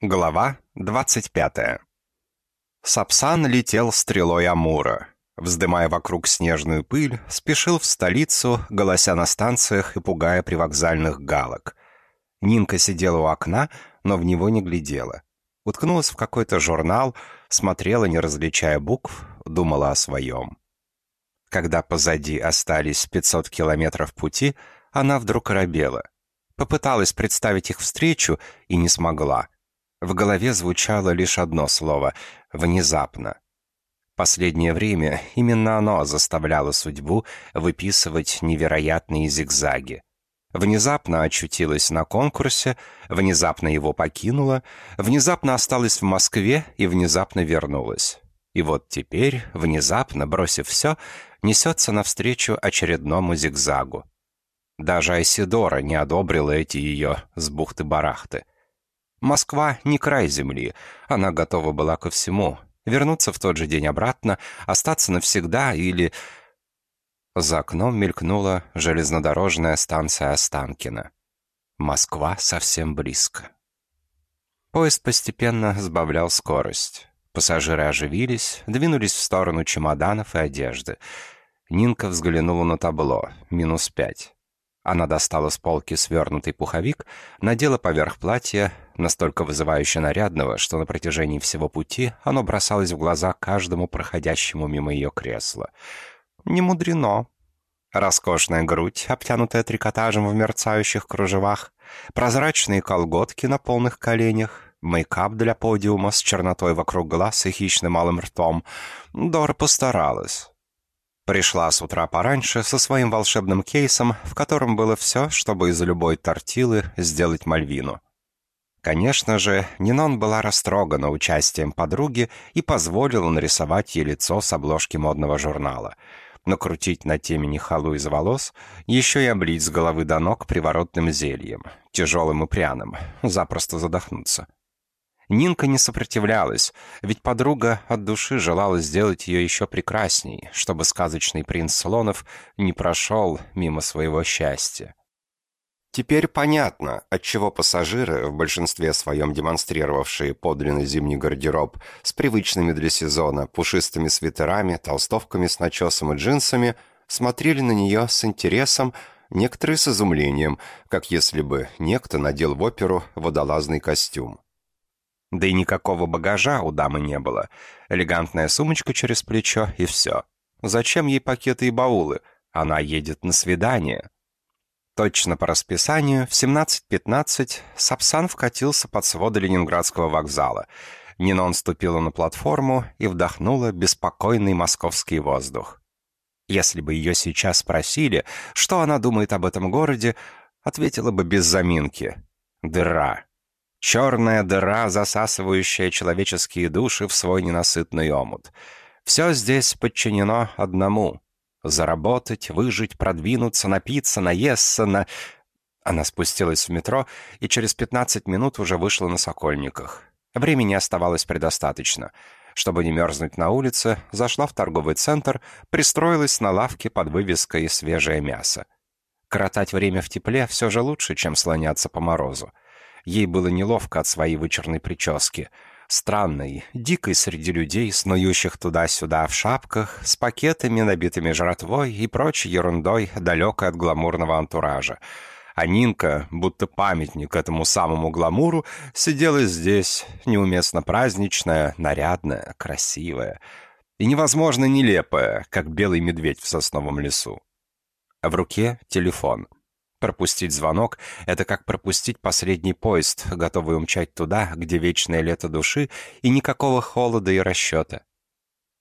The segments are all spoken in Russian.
Глава 25. Сапсан летел стрелой Амура. Вздымая вокруг снежную пыль, спешил в столицу, голося на станциях и пугая привокзальных галок. Нинка сидела у окна, но в него не глядела. Уткнулась в какой-то журнал, смотрела, не различая букв, думала о своем. Когда позади остались 500 километров пути, она вдруг робела. Попыталась представить их встречу и не смогла. В голове звучало лишь одно слово — «внезапно». Последнее время именно оно заставляло судьбу выписывать невероятные зигзаги. Внезапно очутилась на конкурсе, внезапно его покинула, внезапно осталась в Москве и внезапно вернулась. И вот теперь, внезапно, бросив все, несется навстречу очередному зигзагу. Даже Айсидора не одобрила эти ее с бухты-барахты. Москва не край земли. Она готова была ко всему. Вернуться в тот же день обратно, остаться навсегда или... За окном мелькнула железнодорожная станция Останкино. Москва совсем близко. Поезд постепенно сбавлял скорость. Пассажиры оживились, двинулись в сторону чемоданов и одежды. Нинка взглянула на табло. Минус пять. Она достала с полки свернутый пуховик, надела поверх платья, настолько вызывающе нарядного, что на протяжении всего пути оно бросалось в глаза каждому проходящему мимо ее кресла. Не мудрено. Роскошная грудь, обтянутая трикотажем в мерцающих кружевах, прозрачные колготки на полных коленях, мейкап для подиума с чернотой вокруг глаз и хищным малым ртом. Дора постаралась. Пришла с утра пораньше со своим волшебным кейсом, в котором было все, чтобы из любой тортилы сделать мальвину. Конечно же, Нинон была растрогана участием подруги и позволила нарисовать ей лицо с обложки модного журнала. Накрутить на темени халу из волос, еще и облить с головы до ног приворотным зельем, тяжелым и пряным, запросто задохнуться. Нинка не сопротивлялась, ведь подруга от души желала сделать ее еще прекрасней, чтобы сказочный принц Слонов не прошел мимо своего счастья. Теперь понятно, отчего пассажиры, в большинстве своем демонстрировавшие подлинный зимний гардероб с привычными для сезона пушистыми свитерами, толстовками с начесом и джинсами, смотрели на нее с интересом, некоторые с изумлением, как если бы некто надел в оперу водолазный костюм. Да и никакого багажа у дамы не было. Элегантная сумочка через плечо и все. Зачем ей пакеты и баулы? Она едет на свидание. Точно по расписанию, в 17.15 Сапсан вкатился под своды Ленинградского вокзала. Нинон ступила на платформу и вдохнула беспокойный московский воздух. Если бы ее сейчас спросили, что она думает об этом городе, ответила бы без заминки. Дыра. Черная дыра, засасывающая человеческие души в свой ненасытный омут. Все здесь подчинено одному — заработать, выжить, продвинуться, напиться, наесться, на... Она спустилась в метро и через 15 минут уже вышла на Сокольниках. Времени оставалось предостаточно. Чтобы не мерзнуть на улице, зашла в торговый центр, пристроилась на лавке под вывеской «Свежее мясо». Коротать время в тепле все же лучше, чем слоняться по морозу. Ей было неловко от своей вычурной прически. Странной, дикой среди людей, снующих туда-сюда в шапках, с пакетами, набитыми жратвой и прочей ерундой, далекой от гламурного антуража. А Нинка, будто памятник этому самому гламуру, сидела здесь, неуместно праздничная, нарядная, красивая и невозможно нелепая, как белый медведь в сосновом лесу. В руке телефон — Пропустить звонок — это как пропустить последний поезд, готовый умчать туда, где вечное лето души и никакого холода и расчета.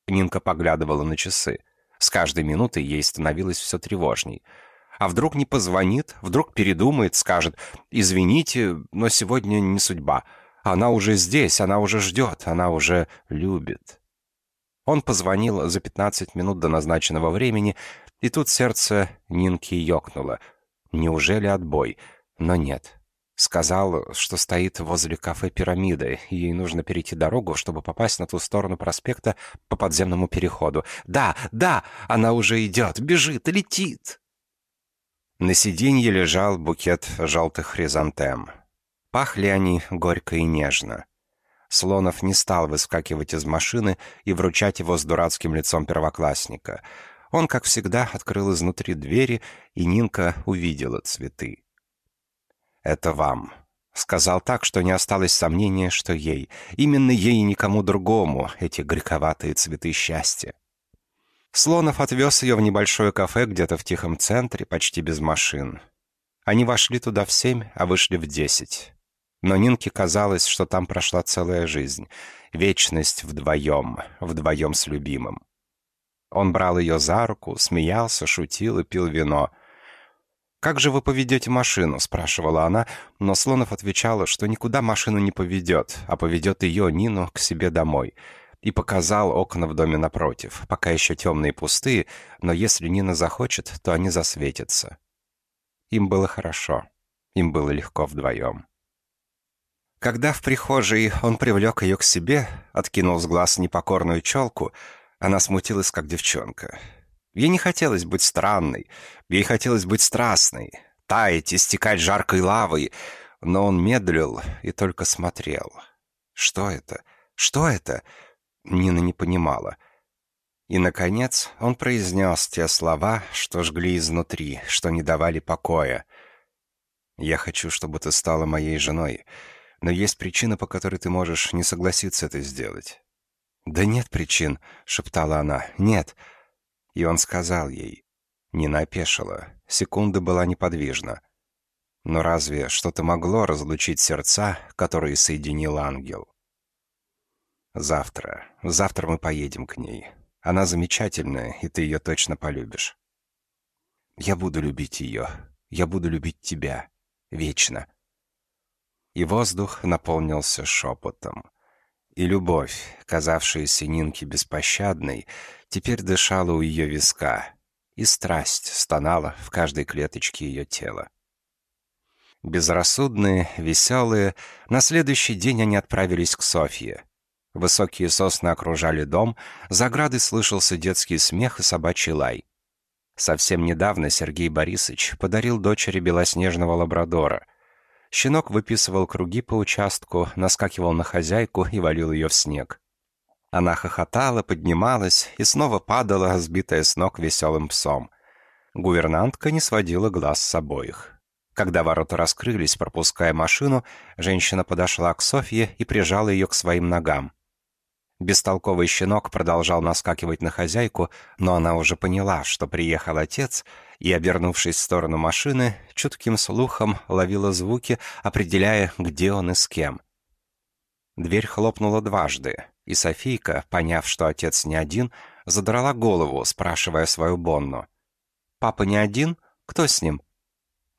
Нинка поглядывала на часы. С каждой минутой ей становилось все тревожней. А вдруг не позвонит, вдруг передумает, скажет «Извините, но сегодня не судьба. Она уже здесь, она уже ждет, она уже любит». Он позвонил за 15 минут до назначенного времени, и тут сердце Нинки ёкнуло — Неужели отбой? Но нет. Сказал, что стоит возле кафе «Пирамида», и ей нужно перейти дорогу, чтобы попасть на ту сторону проспекта по подземному переходу. «Да, да, она уже идет, бежит, летит!» На сиденье лежал букет желтых хризантем. Пахли они горько и нежно. Слонов не стал выскакивать из машины и вручать его с дурацким лицом первоклассника. Он, как всегда, открыл изнутри двери, и Нинка увидела цветы. «Это вам», — сказал так, что не осталось сомнения, что ей, именно ей и никому другому, эти горьковатые цветы счастья. Слонов отвез ее в небольшое кафе где-то в тихом центре, почти без машин. Они вошли туда в семь, а вышли в десять. Но Нинке казалось, что там прошла целая жизнь. Вечность вдвоем, вдвоем с любимым. Он брал ее за руку, смеялся, шутил и пил вино. «Как же вы поведете машину?» — спрашивала она, но Слонов отвечала, что никуда машину не поведет, а поведет ее, Нину, к себе домой. И показал окна в доме напротив, пока еще темные и пустые, но если Нина захочет, то они засветятся. Им было хорошо, им было легко вдвоем. Когда в прихожей он привлек ее к себе, откинул с глаз непокорную челку, она смутилась, как девчонка. Ей не хотелось быть странной, ей хотелось быть страстной, таять, истекать жаркой лавой, но он медлил и только смотрел. Что это? Что это? Нина не понимала. И, наконец, он произнес те слова, что жгли изнутри, что не давали покоя. «Я хочу, чтобы ты стала моей женой но есть причина, по которой ты можешь не согласиться это сделать». «Да нет причин», — шептала она, — «нет». И он сказал ей. Нина опешила, секунда была неподвижна. Но разве что-то могло разлучить сердца, которые соединил ангел? «Завтра. Завтра мы поедем к ней. Она замечательная, и ты ее точно полюбишь». «Я буду любить ее. Я буду любить тебя. Вечно» и воздух наполнился шепотом. И любовь, казавшаяся Нинке беспощадной, теперь дышала у ее виска, и страсть стонала в каждой клеточке ее тела. Безрассудные, веселые, на следующий день они отправились к Софье. Высокие сосны окружали дом, за оградой слышался детский смех и собачий лай. Совсем недавно Сергей Борисович подарил дочери белоснежного лабрадора — Щенок выписывал круги по участку, наскакивал на хозяйку и валил ее в снег. Она хохотала, поднималась и снова падала, сбитая с ног веселым псом. Гувернантка не сводила глаз с обоих. Когда ворота раскрылись, пропуская машину, женщина подошла к Софье и прижала ее к своим ногам. Бестолковый щенок продолжал наскакивать на хозяйку, но она уже поняла, что приехал отец, и, обернувшись в сторону машины, чутким слухом ловила звуки, определяя, где он и с кем. Дверь хлопнула дважды, и Софийка, поняв, что отец не один, задрала голову, спрашивая свою Бонну. «Папа не один? Кто с ним?»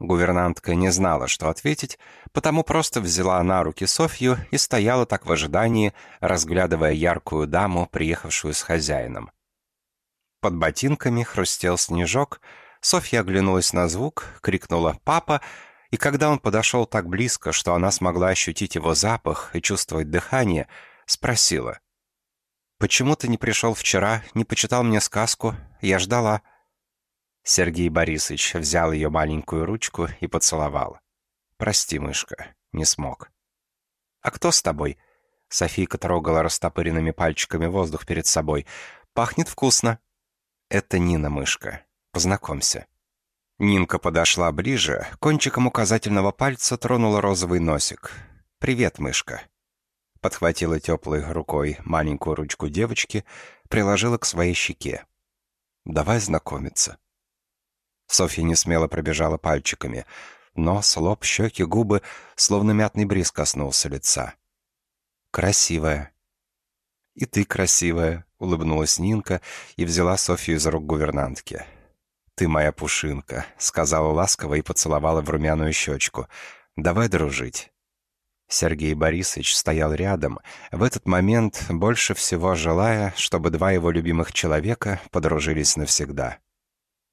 Гувернантка не знала, что ответить, потому просто взяла на руки Софью и стояла так в ожидании, разглядывая яркую даму, приехавшую с хозяином. Под ботинками хрустел снежок, Софья оглянулась на звук, крикнула «Папа!», и когда он подошел так близко, что она смогла ощутить его запах и чувствовать дыхание, спросила «Почему ты не пришел вчера, не почитал мне сказку? Я ждала». Сергей Борисович взял ее маленькую ручку и поцеловал. «Прости, мышка, не смог». «А кто с тобой?» Софийка трогала растопыренными пальчиками воздух перед собой. «Пахнет вкусно». «Это Нина, мышка. Познакомься». Нинка подошла ближе, кончиком указательного пальца тронула розовый носик. «Привет, мышка». Подхватила теплой рукой маленькую ручку девочки, приложила к своей щеке. «Давай знакомиться». Софья не смело пробежала пальчиками. Нос, лоб, щеки, губы, словно мятный бриз коснулся лица. «Красивая». «И ты красивая», — улыбнулась Нинка и взяла Софью из рук гувернантки. «Ты моя пушинка», — сказала ласково и поцеловала в румяную щечку. «Давай дружить». Сергей Борисович стоял рядом, в этот момент больше всего желая, чтобы два его любимых человека подружились навсегда.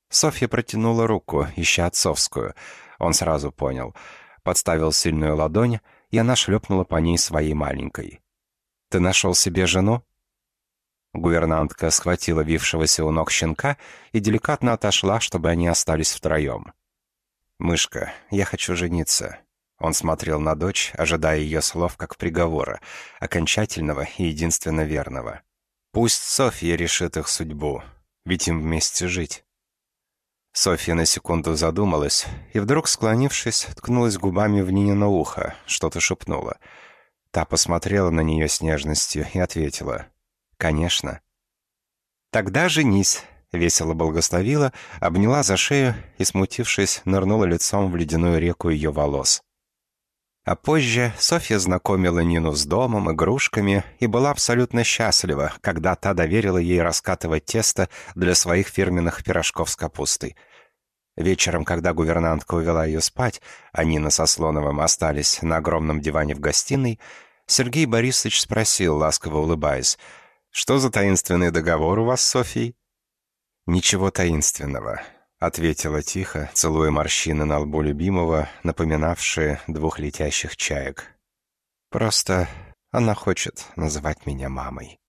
Софья протянула руку, ища отцовскую. Он сразу понял. Подставил сильную ладонь, и она шлепнула по ней своей маленькой. «Ты нашел себе жену?» Гувернантка схватила вившегося у ног щенка и деликатно отошла, чтобы они остались втроем. «Мышка, я хочу жениться. Он смотрел на дочь, ожидая ее слов как приговора, окончательного и единственно верного. Пусть Софья решит их судьбу, ведь им вместе жить. Софья на секунду задумалась и вдруг, склонившись, ткнулась губами в Нинино ухо, что-то шепнула. Та посмотрела на нее с нежностью и ответила «Конечно». «Тогда женись», — весело благословила, обняла за шею и, смутившись, нырнула лицом в ледяную реку ее волос. А позже Софья знакомила Нину с домом, игрушками и была абсолютно счастлива, когда та доверила ей раскатывать тесто для своих фирменных пирожков с капустой. Вечером, когда гувернантка увела ее спать, а Нина со Слоновым остались на огромном диване в гостиной, Сергей Борисович спросил, ласково улыбаясь, «Что за таинственный договор у вас Софьей?» «Ничего таинственного. — ответила тихо, целуя морщины на лбу любимого, напоминавшие двух летящих чаек. «Просто она хочет называть меня мамой».